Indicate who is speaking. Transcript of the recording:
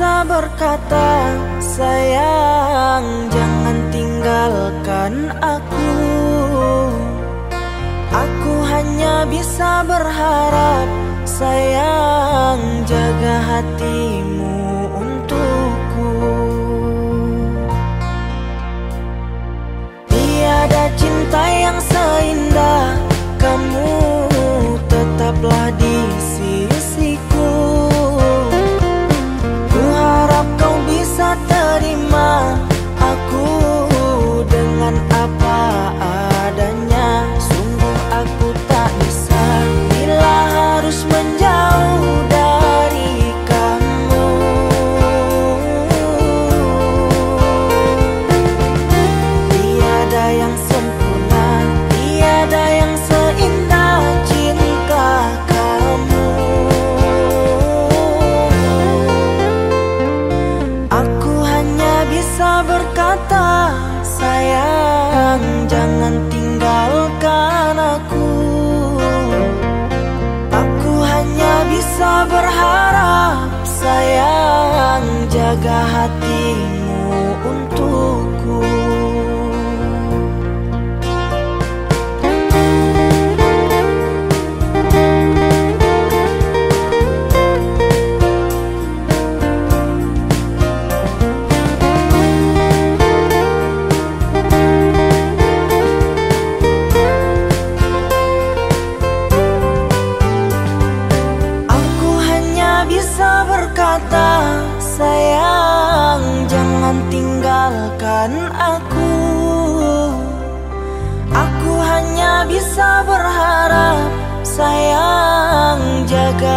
Speaker 1: bisa berkata Sayang jangan tinggalkan aku. Aku hanya bisa berharap Sayang jaga hatimu jangan tinggalkan aku. Aku hanya bisa berharap Sayang jaga hatimu untukku berkata Sayang jangan tinggalkan aku. Aku hanya bisa berharap Sayang jaga